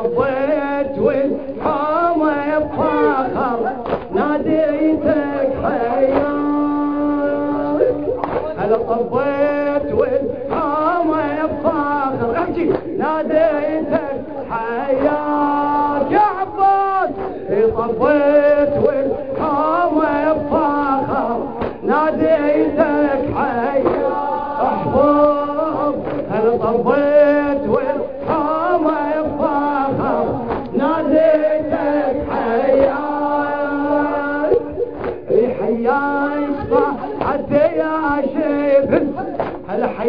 طبيت والحومة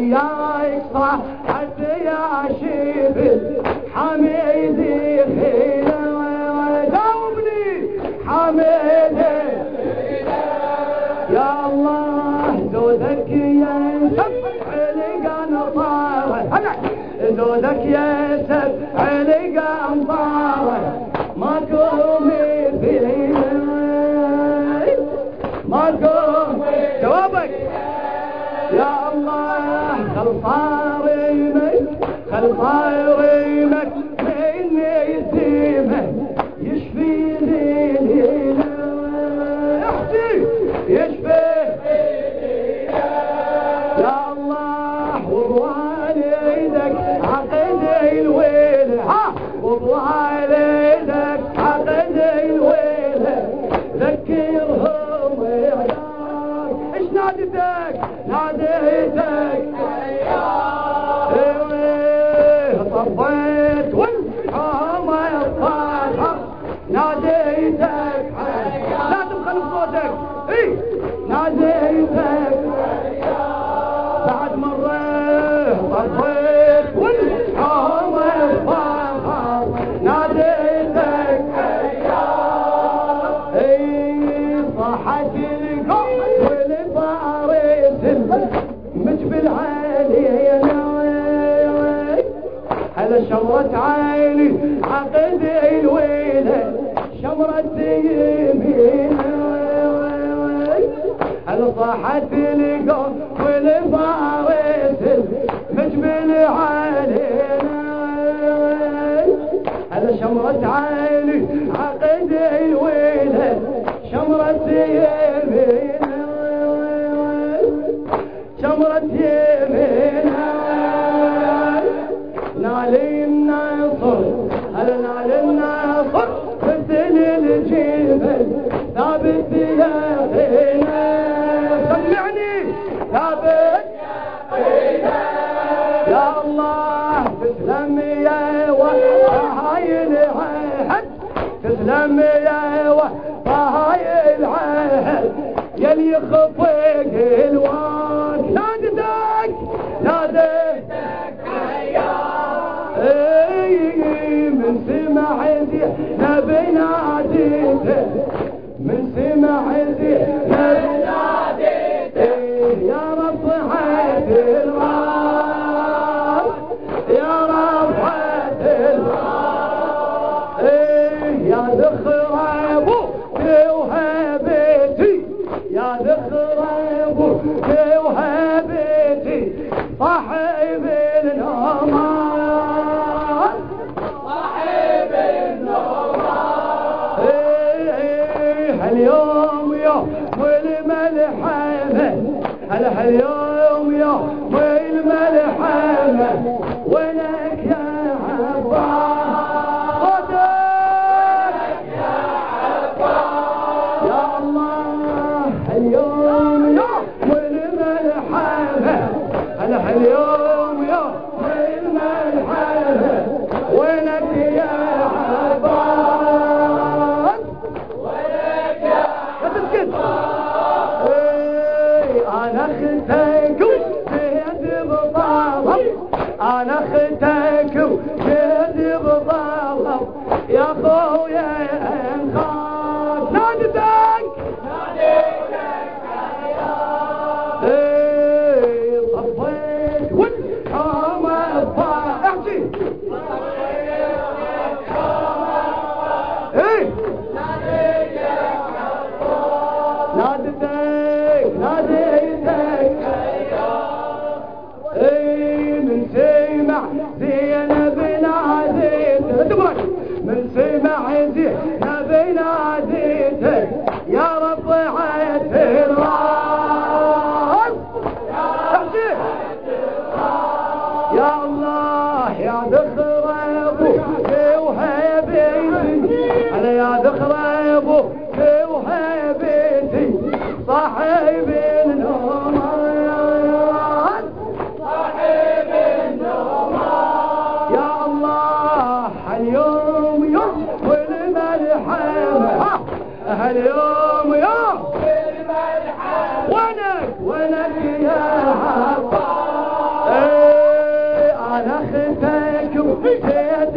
هل حياك صحت يا شبل حميدي خيلا جاوبني حميدي. يا الله زودك يا سبع لقى طاره زودك يا سبع لقى طاره إيه شمرة عيني عقد الويلة شمرة يمينة هل صاحت القوم والفارس مجبل علينا؟ هل شمرة عيني عقد الويلة شمرة يمينة شمرة يمينة نالي النصر هل نالي النصر مثل الجبل ثابت يا خينا سمعني. ثابت يا الله تسلم يا وهاي العهد. تسلم يا وهاي العهد. يلي يخفق الوقت dead هلا هاليوم يوم والملحمة ولك يا عباس صدق يا الله هاليوم يوم هلا هاليوم أنا أختك هاليوم يوم وينك وينك يا عبا إيه أنا أختك وزيد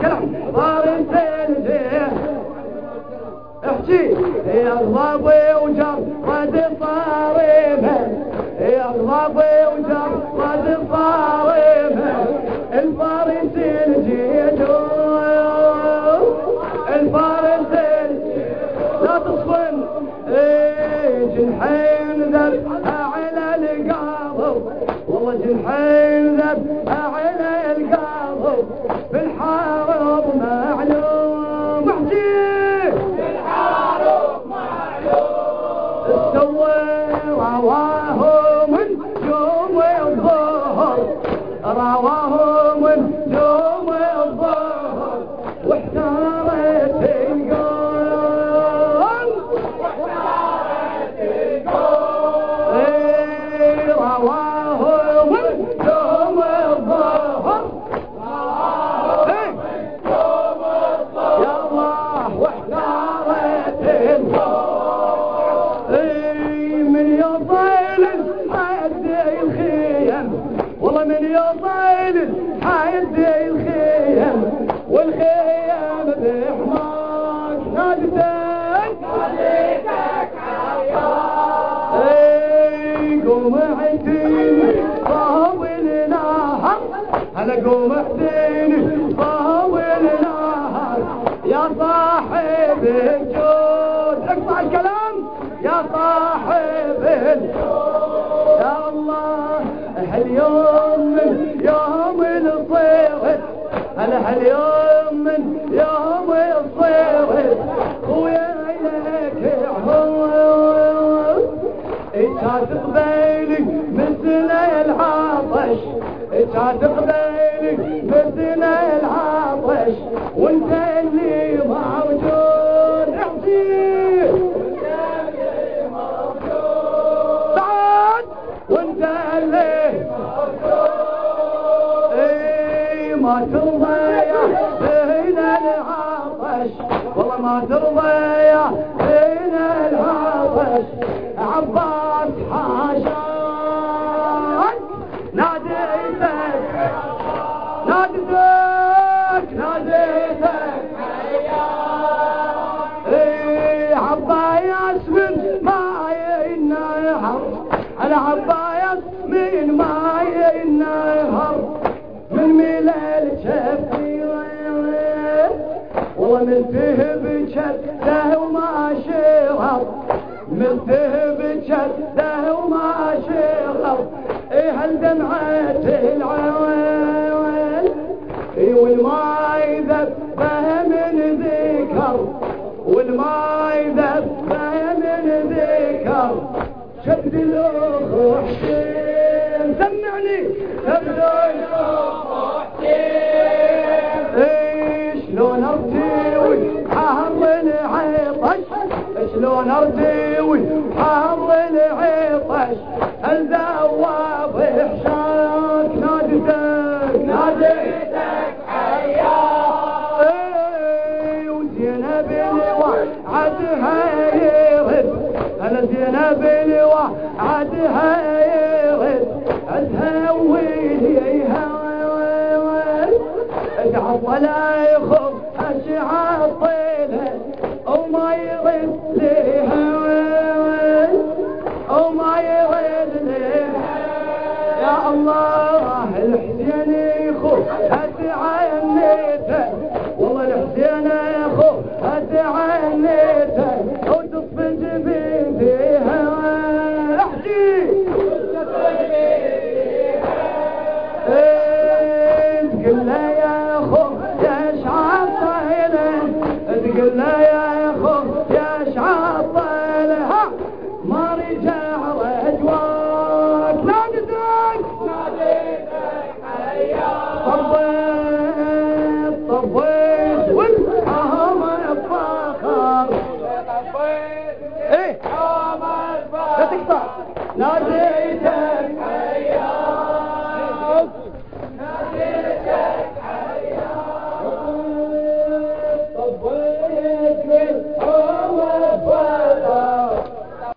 كلام فارسي الجيد احكي يا غضبي وجرد صارمه يا غضبي وجرد صارمه الفارسي الجيد الفارسي لا تصفن جنحين ذب على القاضي والله جنحين ذب هلا قوم طاول يا صاحب الجود. اقطع الكلام. يا صاحب الجود. يا الله هاليوم من يوم الصيف هلا هاليوم من يوم كانت قبيلي مثل العطش وانت اللي موجود بعد وانت اللي اي ما ترضى يا هنا العطش والله ما ترضى يا هنا العطش. عباس حاشاك ناديتك ناديتك إيه عباياس من ما ينهر أنا عباياس من ما ينهر من ملال شفتي والله من ذهب شده وما شرب من ذهب شده وما شرب إيه هالدمعة العوال إيه والماي ذبه من ذكر والماي ذبه من ذكر شد الاخ حسين سمعني تبدو إيه شلون ارتوي حر العطش شلون ارتوي حر العطش؟ هل ذواب حشاك نادتك نادتك الوعدها يرد أنا زينب الوعدها يرد اتهويها اتعطى لا يخف اشعطيله وما يرد ليها وما يرد ليها والله